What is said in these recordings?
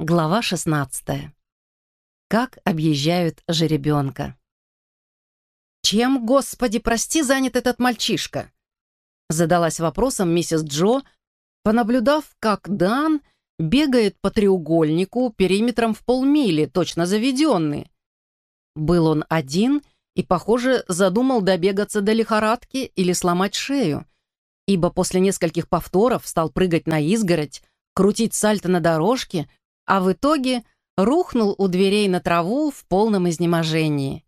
Глава 16. Как объезжают жеребенка. «Чем, Господи, прости, занят этот мальчишка?» Задалась вопросом миссис Джо, понаблюдав, как Дан бегает по треугольнику периметром в полмили, точно заведенный. Был он один и, похоже, задумал добегаться до лихорадки или сломать шею, ибо после нескольких повторов стал прыгать на изгородь, крутить сальто на дорожке, а в итоге рухнул у дверей на траву в полном изнеможении.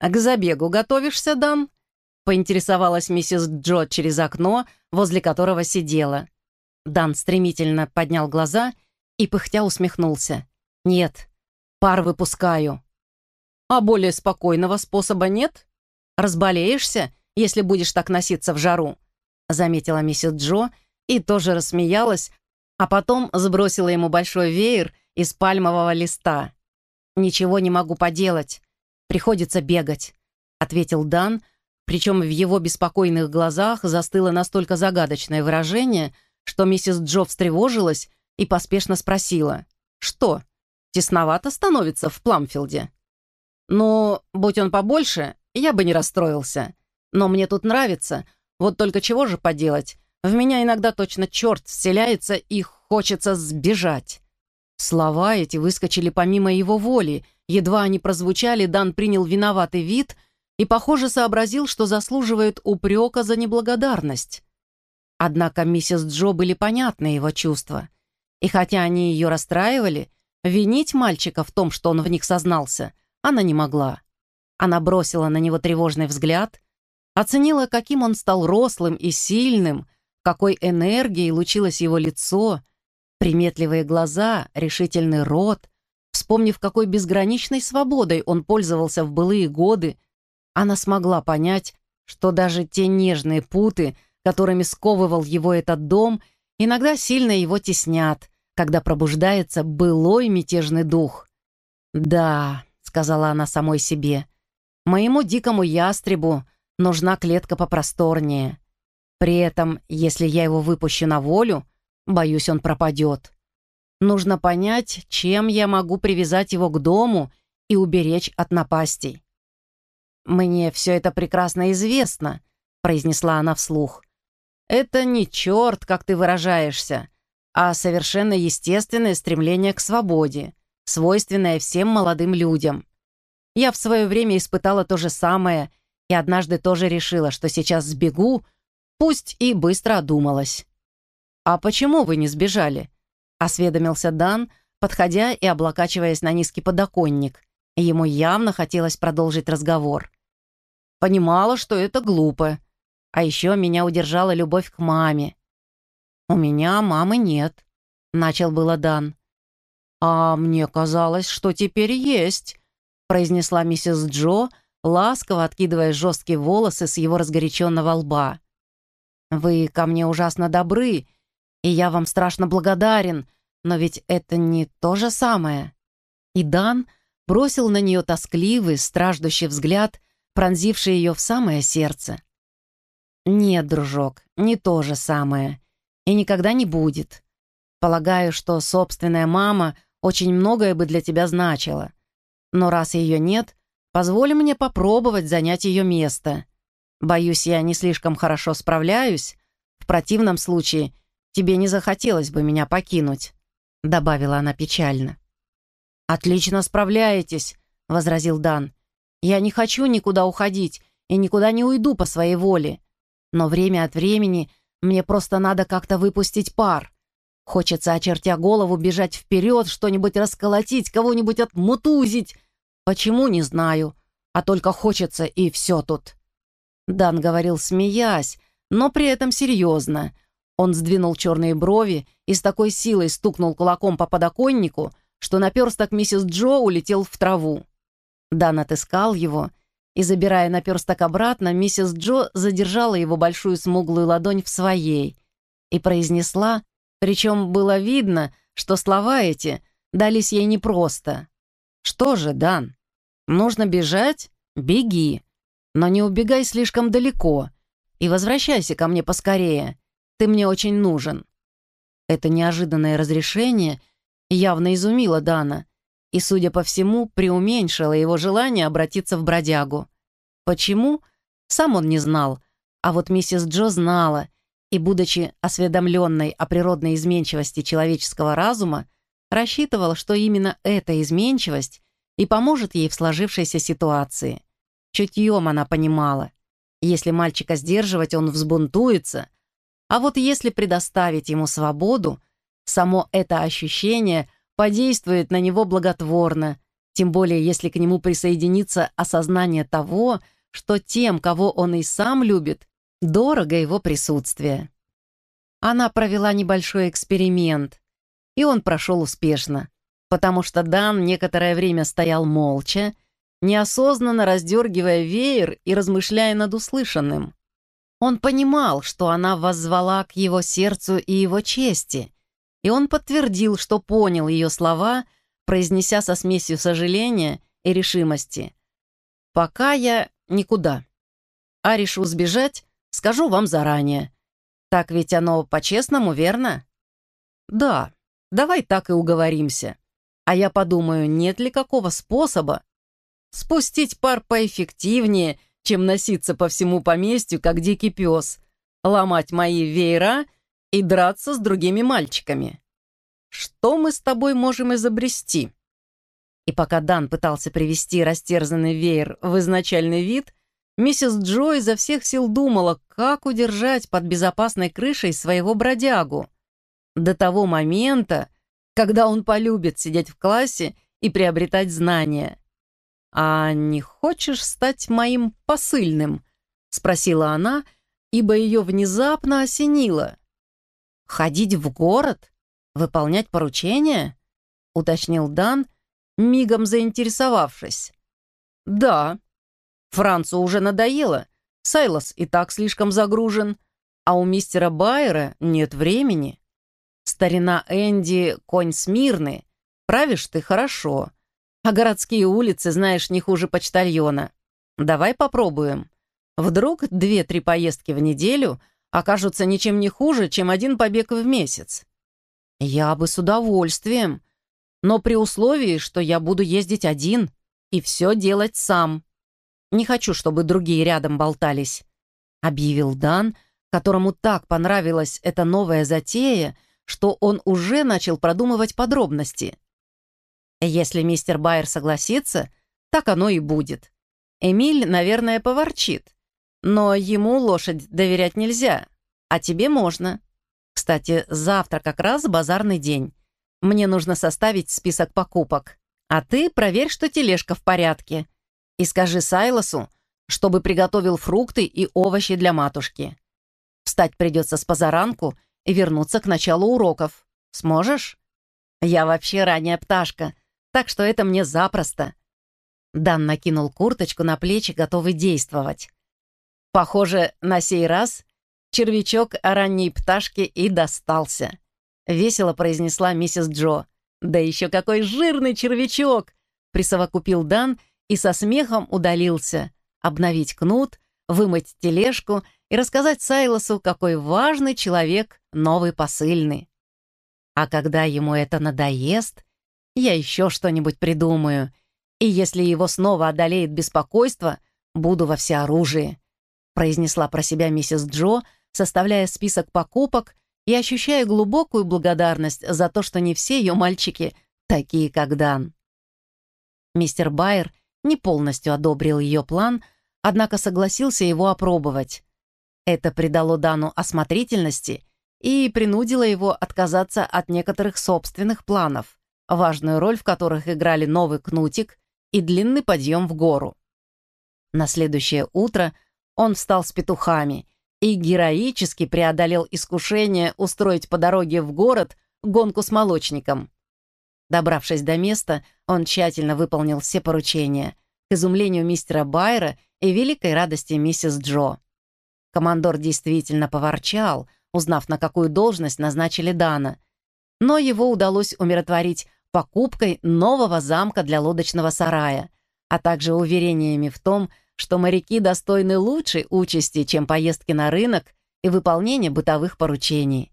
«А к забегу готовишься, Дан?» — поинтересовалась миссис Джо через окно, возле которого сидела. Дан стремительно поднял глаза и пыхтя усмехнулся. «Нет, пар выпускаю». «А более спокойного способа нет? Разболеешься, если будешь так носиться в жару?» — заметила миссис Джо и тоже рассмеялась, а потом сбросила ему большой веер из пальмового листа. «Ничего не могу поделать. Приходится бегать», — ответил Дан, причем в его беспокойных глазах застыло настолько загадочное выражение, что миссис Джо встревожилась и поспешно спросила. «Что, тесновато становится в Пламфилде?» «Ну, будь он побольше, я бы не расстроился. Но мне тут нравится. Вот только чего же поделать? В меня иногда точно черт вселяется и хочется сбежать. Слова эти выскочили помимо его воли. Едва они прозвучали, Дан принял виноватый вид и, похоже, сообразил, что заслуживает упрека за неблагодарность. Однако миссис Джо были понятны его чувства. И хотя они ее расстраивали, винить мальчика в том, что он в них сознался, она не могла. Она бросила на него тревожный взгляд, оценила, каким он стал рослым и сильным, какой энергией лучилось его лицо, приметливые глаза, решительный рот. Вспомнив, какой безграничной свободой он пользовался в былые годы, она смогла понять, что даже те нежные путы, которыми сковывал его этот дом, иногда сильно его теснят, когда пробуждается былой мятежный дух. «Да», — сказала она самой себе, — «моему дикому ястребу нужна клетка попросторнее. При этом, если я его выпущу на волю, боюсь, он пропадет. Нужно понять, чем я могу привязать его к дому и уберечь от напастей. «Мне все это прекрасно известно», — произнесла она вслух. «Это не черт, как ты выражаешься, а совершенно естественное стремление к свободе, свойственное всем молодым людям. Я в свое время испытала то же самое и однажды тоже решила, что сейчас сбегу, Пусть и быстро одумалась. «А почему вы не сбежали?» — осведомился Дан, подходя и облокачиваясь на низкий подоконник. Ему явно хотелось продолжить разговор. «Понимала, что это глупо. А еще меня удержала любовь к маме». «У меня мамы нет», — начал было Дан. «А мне казалось, что теперь есть», — произнесла миссис Джо, ласково откидывая жесткие волосы с его разгоряченного лба. Вы ко мне ужасно добры, и я вам страшно благодарен, но ведь это не то же самое». И Дан бросил на нее тоскливый, страждущий взгляд, пронзивший ее в самое сердце. «Нет, дружок, не то же самое. И никогда не будет. Полагаю, что собственная мама очень многое бы для тебя значила. Но раз ее нет, позволь мне попробовать занять ее место. Боюсь, я не слишком хорошо справляюсь. В противном случае тебе не захотелось бы меня покинуть», — добавила она печально. «Отлично справляетесь», — возразил Дан. «Я не хочу никуда уходить и никуда не уйду по своей воле. Но время от времени мне просто надо как-то выпустить пар. Хочется, очертя голову, бежать вперед, что-нибудь расколотить, кого-нибудь отмутузить. Почему, не знаю, а только хочется, и все тут». Дан говорил, смеясь, но при этом серьезно. Он сдвинул черные брови и с такой силой стукнул кулаком по подоконнику, что наперсток миссис Джо улетел в траву. Дан отыскал его, и, забирая наперсток обратно, миссис Джо задержала его большую смуглую ладонь в своей и произнесла, причем было видно, что слова эти дались ей непросто. «Что же, Дан, нужно бежать? Беги. Но не убегай слишком далеко и возвращайся ко мне поскорее. Ты мне очень нужен». Это неожиданное разрешение явно изумила Дана и, судя по всему, преуменьшила его желание обратиться в бродягу. Почему? Сам он не знал, а вот миссис Джо знала, и, будучи осведомленной о природной изменчивости человеческого разума, рассчитывала, что именно эта изменчивость и поможет ей в сложившейся ситуации. Чутьем она понимала. Если мальчика сдерживать, он взбунтуется, а вот если предоставить ему свободу, само это ощущение подействует на него благотворно, тем более если к нему присоединится осознание того, что тем, кого он и сам любит, дорого его присутствие. Она провела небольшой эксперимент, и он прошел успешно, потому что Дан некоторое время стоял молча, неосознанно раздергивая веер и размышляя над услышанным. Он понимал, что она воззвала к его сердцу и его чести, и он подтвердил, что понял ее слова, произнеся со смесью сожаления и решимости. «Пока я никуда. А решу сбежать, скажу вам заранее. Так ведь оно по-честному, верно?» «Да, давай так и уговоримся. А я подумаю, нет ли какого способа спустить пар поэффективнее чем носиться по всему поместью, как дикий пес, ломать мои веера и драться с другими мальчиками. Что мы с тобой можем изобрести?» И пока Дан пытался привести растерзанный веер в изначальный вид, миссис Джо изо всех сил думала, как удержать под безопасной крышей своего бродягу. До того момента, когда он полюбит сидеть в классе и приобретать знания. «А не хочешь стать моим посыльным?» — спросила она, ибо ее внезапно осенило. «Ходить в город? Выполнять поручения?» — уточнил Дан, мигом заинтересовавшись. «Да. Францу уже надоело. Сайлос и так слишком загружен, а у мистера Байера нет времени. Старина Энди — конь смирный. Правишь ты хорошо, а городские улицы знаешь не хуже почтальона. Давай попробуем. Вдруг две-три поездки в неделю окажутся ничем не хуже, чем один побег в месяц. Я бы с удовольствием, но при условии, что я буду ездить один и все делать сам. Не хочу, чтобы другие рядом болтались», — объявил Дан, которому так понравилась эта новая затея, что он уже начал продумывать подробности. Если мистер Байер согласится, так оно и будет. Эмиль, наверное, поворчит. Но ему лошадь доверять нельзя, а тебе можно. Кстати, завтра как раз базарный день. Мне нужно составить список покупок. А ты проверь, что тележка в порядке. И скажи Сайлосу, чтобы приготовил фрукты и овощи для матушки. Встать придется с позаранку и вернуться к началу уроков. Сможешь? Я вообще ранняя пташка, так что это мне запросто». Дан накинул курточку на плечи, готовый действовать. Похоже, на сей раз червячок ранней пташки и достался. Весело произнесла миссис Джо. «Да еще какой жирный червячок!» Присовокупил Дан и со смехом удалился. Обновить кнут, вымыть тележку и рассказать Сайлосу, какой важный человек новый посыльный. А когда ему это надоест, я еще что-нибудь придумаю. И если его снова одолеет беспокойство, буду во всеоружии», произнесла про себя миссис Джо, составляя список покупок и ощущая глубокую благодарность за то, что не все ее мальчики такие, как Дан. Мистер Байер не полностью одобрил ее план, однако согласился его опробовать. Это придало Дану осмотрительности и принудило его отказаться от некоторых собственных планов важную роль в которых играли новый кнутик и длинный подъем в гору. На следующее утро он встал с петухами и героически преодолел искушение устроить по дороге в город гонку с молочником. Добравшись до места, он тщательно выполнил все поручения, к изумлению мистера Байера и великой радости миссис Джо. Командор действительно поворчал, узнав, на какую должность назначили Дана, но его удалось умиротворить покупкой нового замка для лодочного сарая, а также уверениями в том, что моряки достойны лучшей участи, чем поездки на рынок и выполнение бытовых поручений.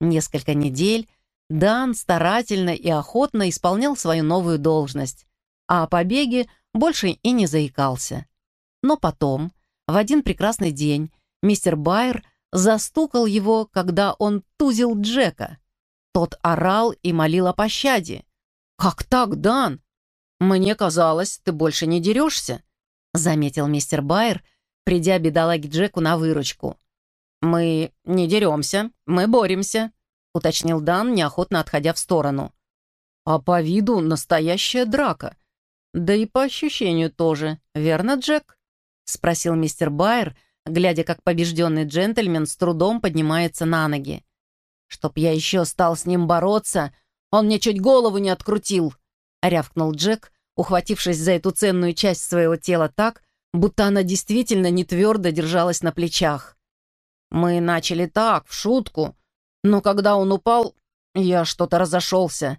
Несколько недель Дан старательно и охотно исполнял свою новую должность, а о побеге больше и не заикался. Но потом, в один прекрасный день, мистер Байер застукал его, когда он тузил Джека. Тот орал и молил о пощаде. «Как так, Дан? Мне казалось, ты больше не дерешься», заметил мистер Байер, придя бедолаге Джеку на выручку. «Мы не деремся, мы боремся», уточнил Дан, неохотно отходя в сторону. «А по виду настоящая драка. Да и по ощущению тоже, верно, Джек?» спросил мистер Байер, глядя, как побежденный джентльмен с трудом поднимается на ноги. «Чтоб я еще стал с ним бороться, он мне чуть голову не открутил!» — рявкнул Джек, ухватившись за эту ценную часть своего тела так, будто она действительно не твердо держалась на плечах. «Мы начали так, в шутку, но когда он упал, я что-то разошелся.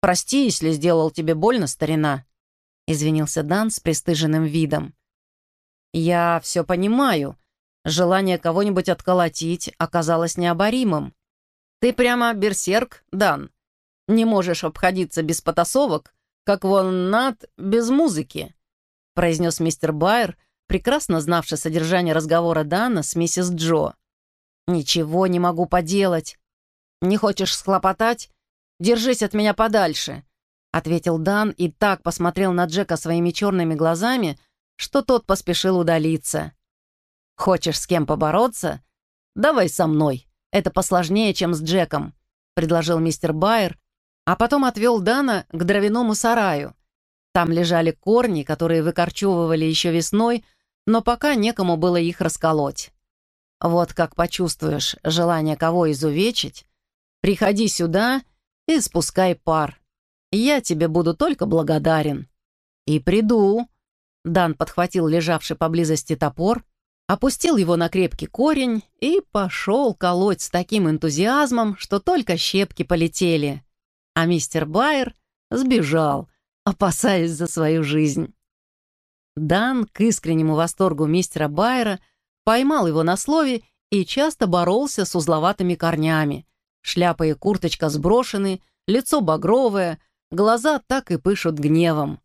Прости, если сделал тебе больно, старина», — извинился Дан с пристыженным видом. «Я все понимаю. Желание кого-нибудь отколотить оказалось необоримым. Ты прямо берсерк, Дан. Не можешь обходиться без потасовок, как вон над без музыки», — произнес мистер Байер, прекрасно знавший содержание разговора Дана с миссис Джо. «Ничего не могу поделать. Не хочешь схлопотать? Держись от меня подальше», — ответил Дан и так посмотрел на Джека своими черными глазами, что тот поспешил удалиться. «Хочешь с кем побороться? Давай со мной. Это посложнее, чем с Джеком», — предложил мистер Байер, а потом отвел Дана к дровяному сараю. Там лежали корни, которые выкорчевывали еще весной, но пока некому было их расколоть. Вот как почувствуешь желание кого изувечить, приходи сюда и спускай пар. Я тебе буду только благодарен. И приду. Дан подхватил лежавший поблизости топор, опустил его на крепкий корень и пошел колоть с таким энтузиазмом, что только щепки полетели. А мистер Байер сбежал, опасаясь за свою жизнь. Дан к искреннему восторгу мистера Байера поймал его на слове и часто боролся с узловатыми корнями. Шляпа и курточка сброшены, лицо багровое, глаза так и пышут гневом.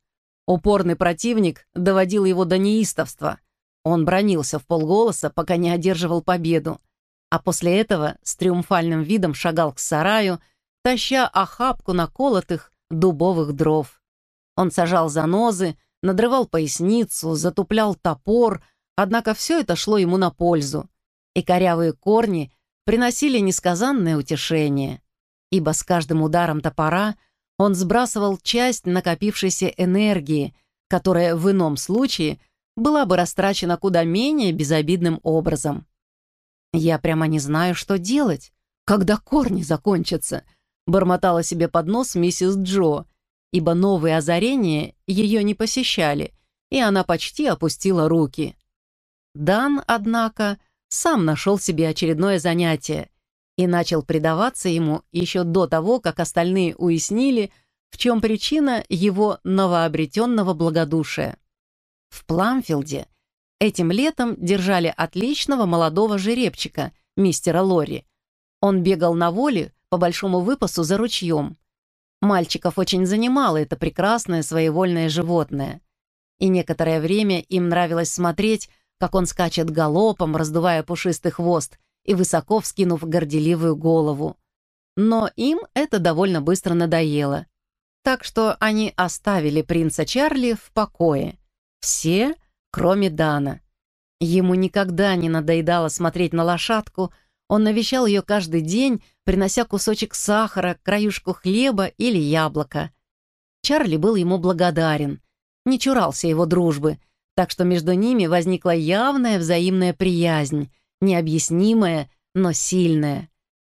Упорный противник доводил его до неистовства. Он бронился в полголоса, пока не одерживал победу. А после этого с триумфальным видом шагал к сараю, таща охапку наколотых дубовых дров. Он сажал занозы, надрывал поясницу, затуплял топор, однако все это шло ему на пользу. И корявые корни приносили несказанное утешение, ибо с каждым ударом топора он сбрасывал часть накопившейся энергии, которая в ином случае была бы растрачена куда менее безобидным образом. «Я прямо не знаю, что делать, когда корни закончатся», бормотала себе под нос миссис Джо, ибо новые озарения ее не посещали, и она почти опустила руки. Дан, однако, сам нашел себе очередное занятие и начал предаваться ему еще до того, как остальные уяснили, в чем причина его новообретенного благодушия. В Пламфилде этим летом держали отличного молодого жеребчика, мистера Лори. Он бегал на воле по большому выпасу за ручьем. Мальчиков очень занимало это прекрасное своевольное животное. И некоторое время им нравилось смотреть, как он скачет галопом, раздувая пушистый хвост и высоко вскинув горделивую голову. Но им это довольно быстро надоело. Так что они оставили принца Чарли в покое. Все, кроме Дана. Ему никогда не надоедало смотреть на лошадку, он навещал ее каждый день, принося кусочек сахара, краюшку хлеба или яблоко. Чарли был ему благодарен, не чурался его дружбы — так что между ними возникла явная взаимная приязнь, необъяснимая, но сильная.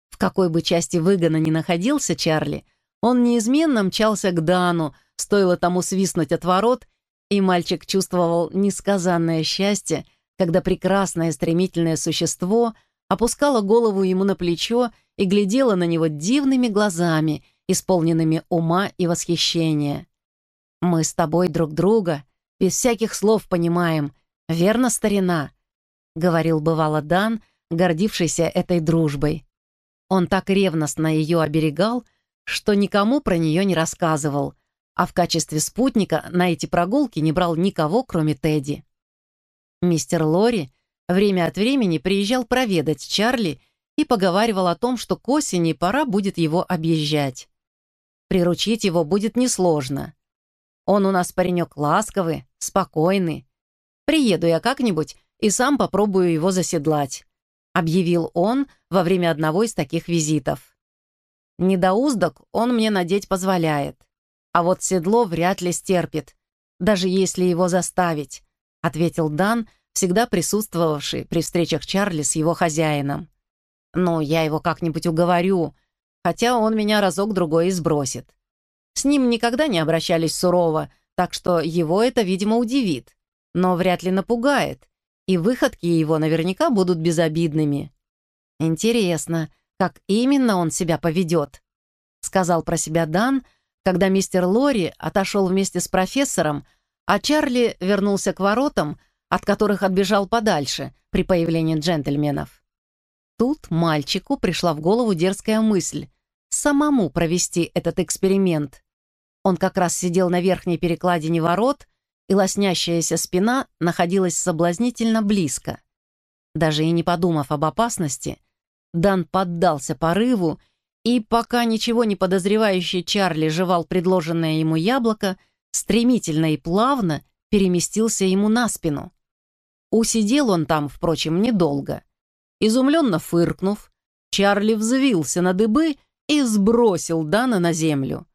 В какой бы части выгона ни находился Чарли, он неизменно мчался к Дану, стоило тому свистнуть от ворот, и мальчик чувствовал несказанное счастье, когда прекрасное стремительное существо опускало голову ему на плечо и глядело на него дивными глазами, исполненными ума и восхищения. «Мы с тобой друг друга», без всяких слов понимаем. Верно, старина?» — говорил бывало Дан, гордившийся этой дружбой. Он так ревностно ее оберегал, что никому про нее не рассказывал, а в качестве спутника на эти прогулки не брал никого, кроме Тедди. Мистер Лори время от времени приезжал проведать Чарли и поговаривал о том, что к осени пора будет его объезжать. Приручить его будет несложно. Он у нас паренек ласковый, спокойный. Приеду я как-нибудь и сам попробую его заседлать», — объявил он во время одного из таких визитов. «Недоуздок он мне надеть позволяет, а вот седло вряд ли стерпит, даже если его заставить», — ответил Дан, всегда присутствовавший при встречах Чарли с его хозяином. «Ну, я его как-нибудь уговорю, хотя он меня разок-другой и сбросит. С ним никогда не обращались сурово, так что его это, видимо, удивит, но вряд ли напугает, и выходки его наверняка будут безобидными. Интересно, как именно он себя поведет, сказал про себя Дан, когда мистер Лори отошел вместе с профессором, а Чарли вернулся к воротам, от которых отбежал подальше при появлении джентльменов. Тут мальчику пришла в голову дерзкая мысль самому провести этот эксперимент. Он как раз сидел на верхней перекладине ворот, и лоснящаяся спина находилась соблазнительно близко. Даже и не подумав об опасности, Дан поддался порыву, и пока ничего не подозревающий Чарли жевал предложенное ему яблоко, стремительно и плавно переместился ему на спину. Усидел он там, впрочем, недолго. Изумленно фыркнув, Чарли взвился на дыбы и сбросил Дана на землю.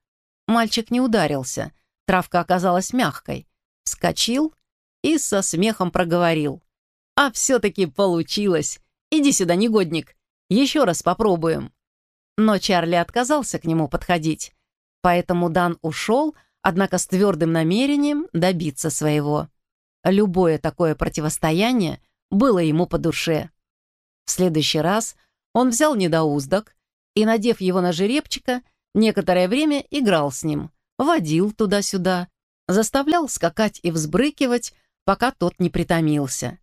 Мальчик не ударился, травка оказалась мягкой. Вскочил и со смехом проговорил. «А все-таки получилось! Иди сюда, негодник! Еще раз попробуем!» Но Чарли отказался к нему подходить, поэтому Дан ушел, однако с твердым намерением добиться своего. Любое такое противостояние было ему по душе. В следующий раз он взял недоуздок и, надев его на жеребчика, некоторое время играл с ним, водил туда-сюда, заставлял скакать и взбрыкивать, пока тот не притомился.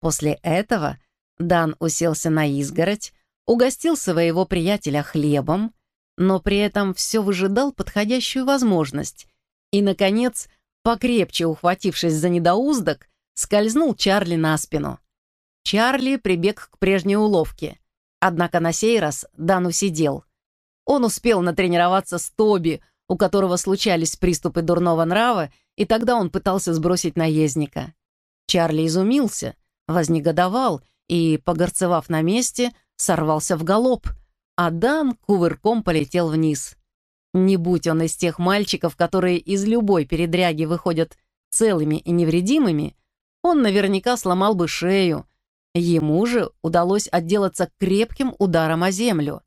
После этого Дан уселся на изгородь, угостил своего приятеля хлебом, но при этом все выжидал подходящую возможность и, наконец, покрепче ухватившись за недоуздок, скользнул Чарли на спину. Чарли прибег к прежней уловке, однако на сей раз Дан усидел. Он успел натренироваться с Тоби, у которого случались приступы дурного нрава, и тогда он пытался сбросить наездника. Чарли изумился, вознегодовал и, погорцевав на месте, сорвался в галоп, а Дан кувырком полетел вниз. Не будь он из тех мальчиков, которые из любой передряги выходят целыми и невредимыми, он наверняка сломал бы шею. Ему же удалось отделаться крепким ударом о землю.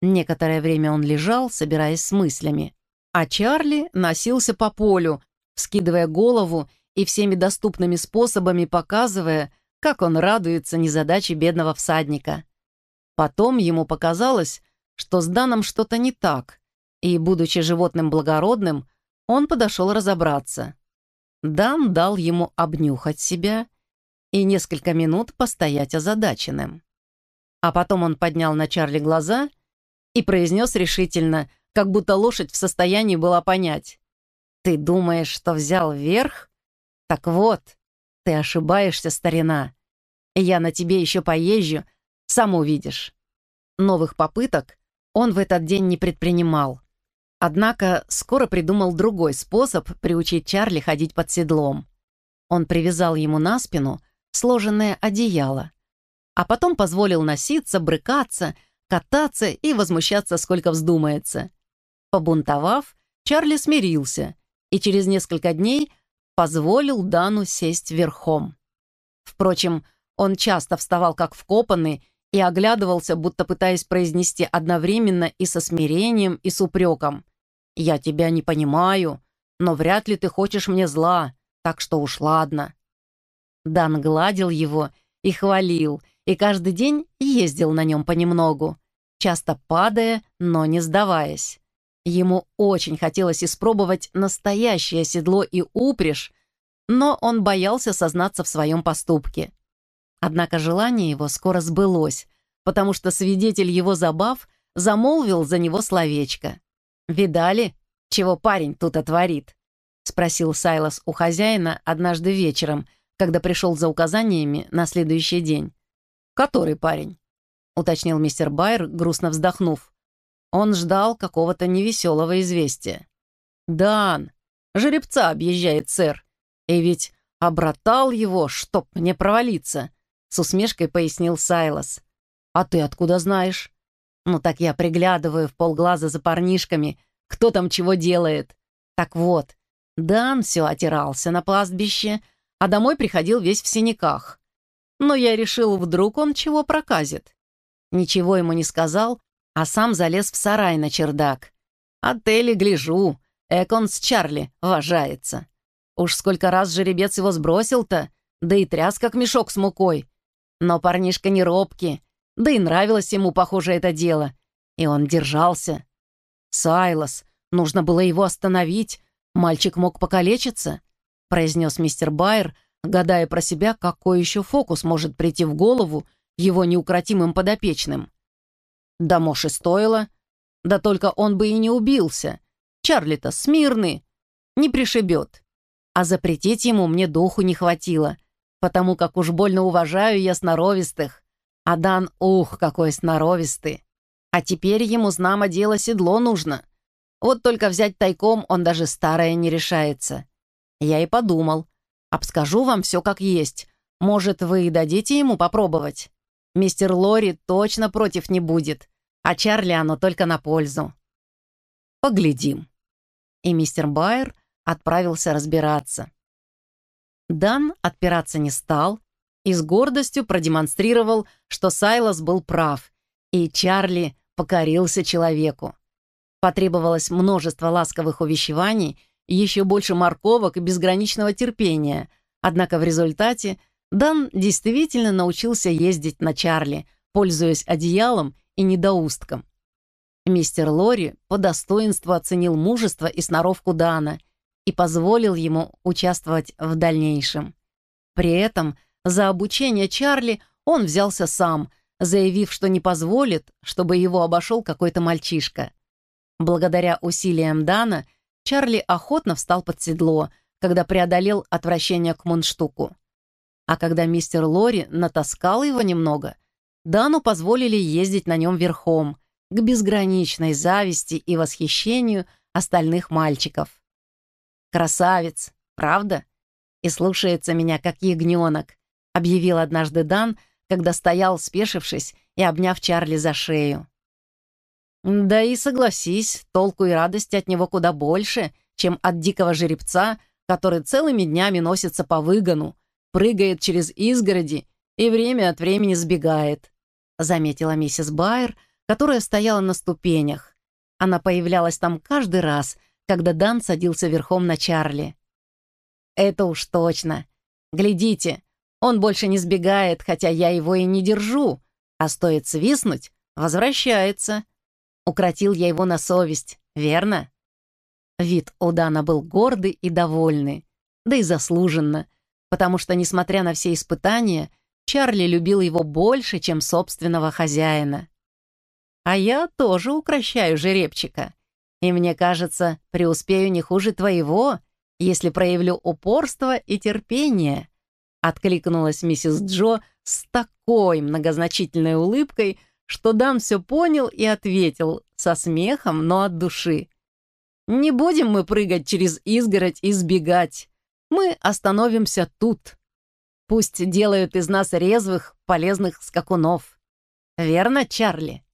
Некоторое время он лежал, собираясь с мыслями. А Чарли носился по полю, вскидывая голову и всеми доступными способами показывая, как он радуется незадаче бедного всадника. Потом ему показалось, что с Даном что-то не так, и, будучи животным благородным, он подошел разобраться. Дан дал ему обнюхать себя и несколько минут постоять озадаченным. А потом он поднял на Чарли глаза и произнес решительно, как будто лошадь в состоянии была понять. «Ты думаешь, что взял верх? Так вот, ты ошибаешься, старина. Я на тебе еще поезжу, сам увидишь». Новых попыток он в этот день не предпринимал. Однако скоро придумал другой способ приучить Чарли ходить под седлом. Он привязал ему на спину сложенное одеяло, а потом позволил носиться, брыкаться, кататься и возмущаться, сколько вздумается. Побунтовав, Чарли смирился и через несколько дней позволил Дану сесть верхом. Впрочем, он часто вставал как вкопанный и оглядывался, будто пытаясь произнести одновременно и со смирением, и с упреком. «Я тебя не понимаю, но вряд ли ты хочешь мне зла, так что уж ладно». Дан гладил его и хвалил, и каждый день ездил на нем понемногу, часто падая, но не сдаваясь. Ему очень хотелось испробовать настоящее седло и упряжь, но он боялся сознаться в своем поступке. Однако желание его скоро сбылось, потому что свидетель его забав замолвил за него словечко. «Видали, чего парень тут отворит?» — спросил Сайлас у хозяина однажды вечером, когда пришел за указаниями на следующий день. «Который парень?» — уточнил мистер Байер, грустно вздохнув. Он ждал какого-то невеселого известия. «Дан, жеребца объезжает, сэр. И ведь обратал его, чтоб мне провалиться», — с усмешкой пояснил Сайлас. «А ты откуда знаешь?» «Ну так я приглядываю в полглаза за парнишками, кто там чего делает. Так вот, Дан все отирался на пастбище, а домой приходил весь в синяках. Но я решил, вдруг он чего проказит. Ничего ему не сказал, а сам залез в сарай на чердак. Отели гляжу, Экон с Чарли вважается. Уж сколько раз жеребец его сбросил-то, да и тряс, как мешок с мукой. Но парнишка не робкий, да и нравилось ему, похоже, это дело. И он держался. «Сайлос, нужно было его остановить. Мальчик мог покалечиться», — произнес мистер Байер, гадая про себя, какой еще фокус может прийти в голову его неукротимым подопечным. Да, может, и стоило. Да только он бы и не убился. Чарли-то смирный, не пришибет. А запретить ему мне духу не хватило, потому как уж больно уважаю я сноровистых. А Дан, ух, какой сноровистый. А теперь ему, знамо дело, седло нужно. Вот только взять тайком он даже старое не решается. Я и подумал. Обскажу вам все как есть. Может, вы и дадите ему попробовать? Мистер Лори точно против не будет, а Чарли оно только на пользу. Поглядим. И мистер Байер отправился разбираться. Дан отпираться не стал и с гордостью продемонстрировал, что Сайлас был прав, и Чарли покорился человеку. Потребовалось множество ласковых увещеваний, еще больше морковок и безграничного терпения, однако в результате Дан действительно научился ездить на Чарли, пользуясь одеялом и недоустком. Мистер Лори по достоинству оценил мужество и сноровку Дана и позволил ему участвовать в дальнейшем. При этом за обучение Чарли он взялся сам, заявив, что не позволит, чтобы его обошел какой-то мальчишка. Благодаря усилиям Дана Чарли охотно встал под седло, когда преодолел отвращение к мундштуку. А когда мистер Лори натаскал его немного, Дану позволили ездить на нем верхом, к безграничной зависти и восхищению остальных мальчиков. «Красавец, правда? И слушается меня, как ягненок», объявил однажды Дан, когда стоял, спешившись и обняв Чарли за шею. Да и согласись, толку и радости от него куда больше, чем от дикого жеребца, который целыми днями носится по выгону, прыгает через изгороди и время от времени сбегает», — заметила миссис Байер, которая стояла на ступенях. Она появлялась там каждый раз, когда Дан садился верхом на Чарли. «Это уж точно. Глядите, он больше не сбегает, хотя я его и не держу, а стоит свистнуть, возвращается. Укротил я его на совесть, верно?» Вид у Дана был гордый и довольный, да и заслуженно — потому что, несмотря на все испытания, Чарли любил его больше, чем собственного хозяина. А я тоже укращаю жеребчика. И мне кажется, преуспею не хуже твоего, если проявлю упорство и терпение. Откликнулась миссис Джо с такой многозначительной улыбкой, что Дан все понял и ответил со смехом, но от души. «Не будем мы прыгать через изгородь и сбегать мы остановимся тут. Пусть делают из нас резвых, полезных скакунов. Верно, Чарли?»